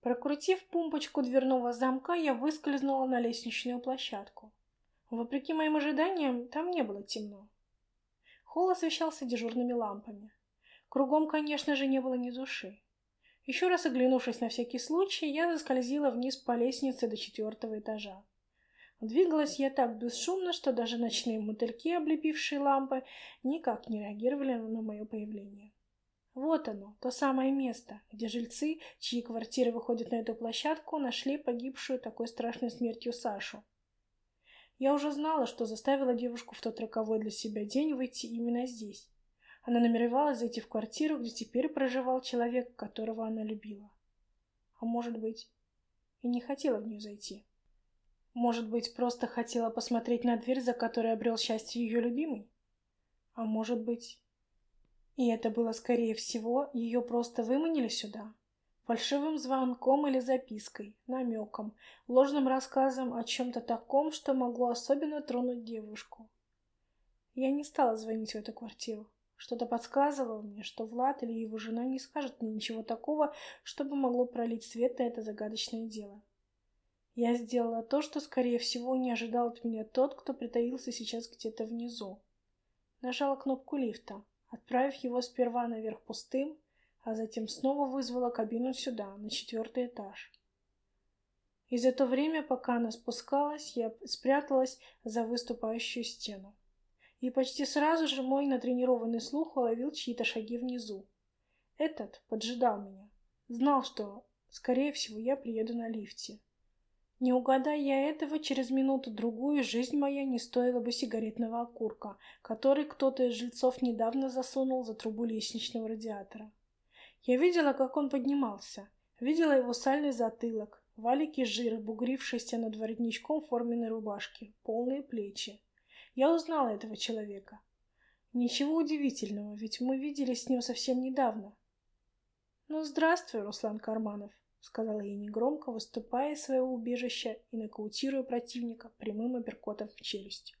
Прокрутив пумпочку дверного замка, я выскользнула на лестничную площадку. Вопреки моим ожиданиям, там не было темно. Холл освещался дежурными лампами. Кругом, конечно же, не было ни души. Еще раз оглянувшись на всякий случай, я заскользила вниз по лестнице до четвертого этажа. Двигалась я так бесшумно, что даже ночные мотыльки, облепившие лампы, никак не реагировали на мое появление. Вот оно, то самое место, где жильцы, чьи квартиры выходят на эту площадку, нашли погибшую такой страшной смертью Сашу. Я уже знала, что заставила девушку в тот роковой для себя день выйти именно здесь. Она намеревалась зайти в квартиру, где теперь проживал человек, которого она любила. А может быть, и не хотела в нее зайти. Может быть, просто хотела посмотреть на дверь, за которой обрел счастье ее любимый? А может быть, и это было, скорее всего, ее просто выманили сюда. Фальшивым звонком или запиской, намеком, ложным рассказом о чем-то таком, что могло особенно тронуть девушку. Я не стала звонить в эту квартиру. Что-то подсказывало мне, что Влад или его жена не скажут мне ничего такого, чтобы могло пролить свет на это загадочное дело. Я сделала то, что, скорее всего, не ожидал от меня тот, кто притаился сейчас где-то внизу. Нажала кнопку лифта отправив его сперва наверх пустым, а затем снова вызвала кабину сюда, на четвертый этаж. И за то время, пока она спускалась, я спряталась за выступающую стену. И почти сразу же мой натренированный слух уловил чьи-то шаги внизу. Этот поджидал меня. Знал, что, скорее всего, я приеду на лифте. Не угадая я этого, через минуту-другую жизнь моя не стоила бы сигаретного окурка, который кто-то из жильцов недавно засунул за трубу лестничного радиатора. Я видела, как он поднимался, видела его сальный затылок, валики жира, бугрившиеся над воротничком форменной рубашки, полные плечи. Я узнала этого человека. Ничего удивительного, ведь мы виделись с ним совсем недавно. Ну, здравствуй, Руслан Карманов. — сказала я негромко, выступая из своего убежища и нокаутируя противника прямым апперкотом в челюсть.